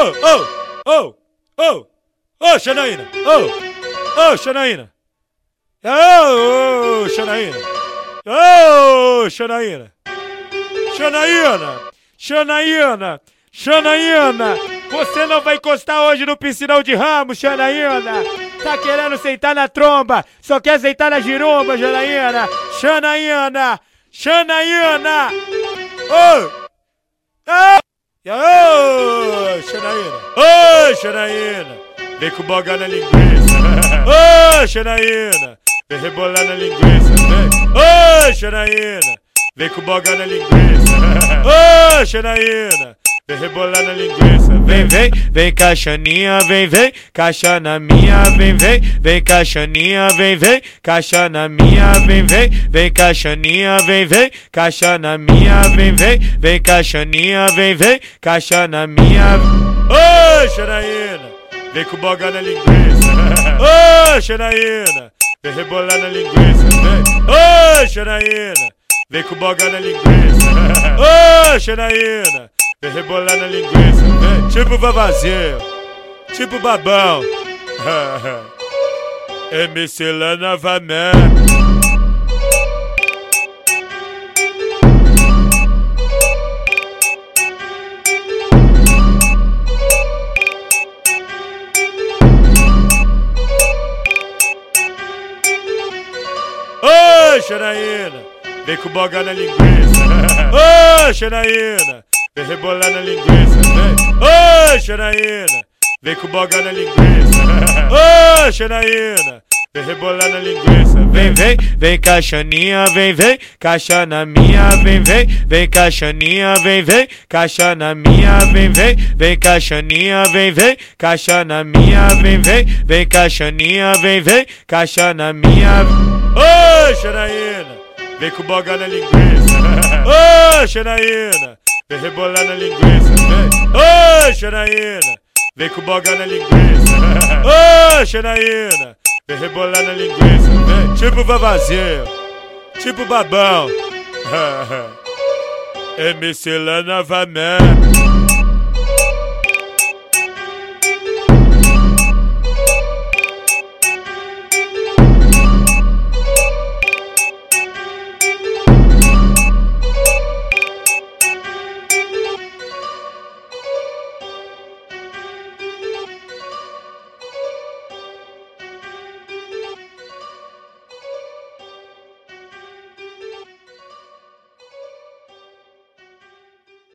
Ô, ô, ô, ô, ô, Xanaína, ô, ô, Xanaína. Ô, Xanaína. Ô, Xanaína. Xanaína, Xanaína, Xanaína. Você não vai encostar hoje no piscinão de ramo, Xanaína. Tá querendo sentar na tromba, só quer sentar na giromba, Xanaína. Xanaína, Xanaína. Ô! Ô, Xanaína! Vem com boga na linguiça! Ô, Xanaína! Vem rebolar na linguiça, vem! Ô, Xanaína! Vem com boga na linguiça! Ô, Xanaína! Vem rebolar na linguiça, vem, vem, vem caixaninha, vem, vem, caixa na minha, vem, vem, vem caixaninha, vem, vem, caixa na minha, vem, vem, vem caixaninha, vem, vem, caixa na minha, vem, vem, vem caixaninha, vem, vem, caixa na minha. Ô, Xanaína, vem com boga na linguiça. Ô, Xanaína, vem rebolar na linguiça, vem. Ô, Xanaína, vem com boga na linguiça. Ô, Xanaína. Vem rebolar na linguiça, vem. Tipo vavazinho, tipo babão. MC lá novamente. Ô, vem com boga na linguiça. Ô, Xanaína, vem rebolar na linguiça. Ô, Xanaína, vem com boga na linguiça. Ô, Xanaína, vem rebolar na linguiça, vem, vem, vem caixaninha, vem, vem, caixa na minha, vem, vem, vem caixaninha, vem, vem, caixa na minha, vem, vem, vem caixaninha, vem, vem, caixa na minha, vem, vem, vem caixaninha, vem, vem, caixa na minha. Ô, Xanaína, vem com boga na linguiça. Ô, Xanaína, vem rebolar na linguiça, vem. Ô, Xanaína, vem com boga na linguiça. Ô, Xanaína, rebolar na linguiça, vem. Tipo vavazinho, tipo babão. MC lá novamente.